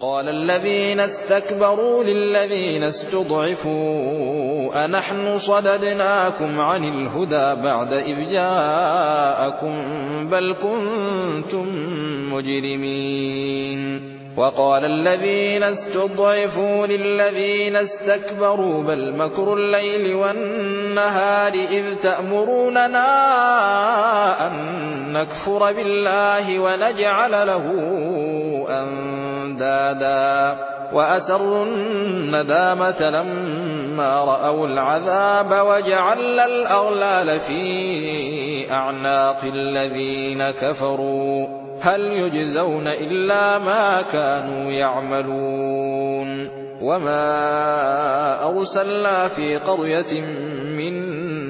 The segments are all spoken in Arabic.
قال الذين استكبروا للذين استضعفوا أنحن صددناكم عن الهدى بعد إذ جاءكم بل كنتم مجرمين. وقال الذين استضعفوا للذين استكبروا بل مكر الليل والنهار إذ تأمروننا أن نكفر بالله ونجعل له أندادا وأسروا الندامة لما رأوا العذاب وجعل الأغلال في أعناق الذين كفروا. هل يجزون إلا ما كانوا يعملون. وما أرسلنا في قرية من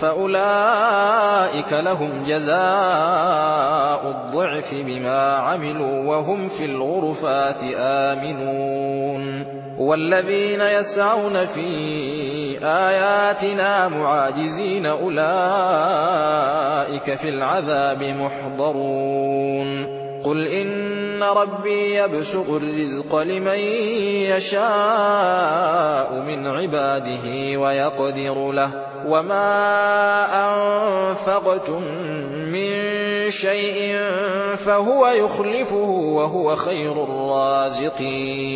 فأولئك لهم جزاء الضعف بما عملوا وهم في الغرفات آمنون. والذين يسعون في آياتنا معاجزين أولئك في العذاب محضرون. قل إن ربي يبسط الرزق لمن يشاء من عباده ويقدر له. وما أنفقتم من شيء فهو يخلفه وهو خير الرازقين.